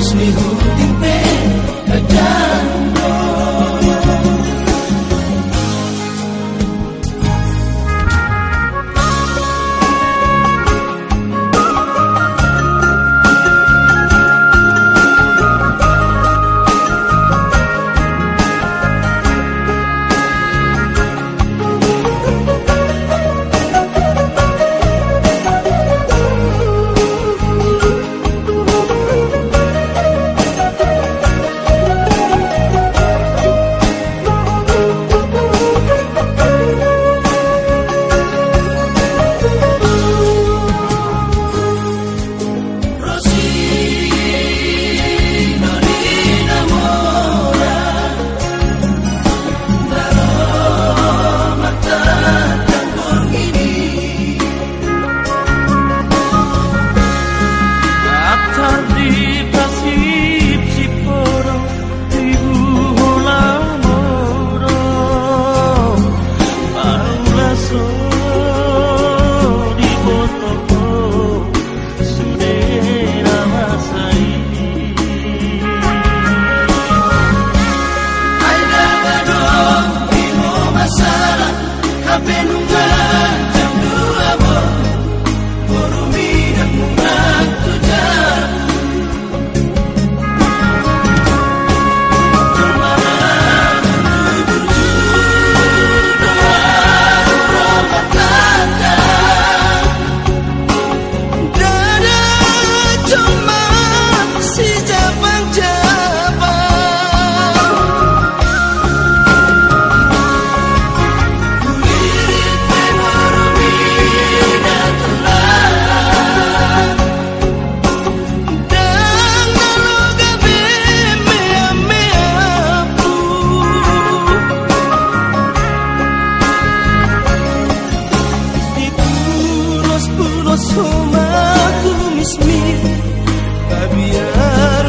es mi último me. Who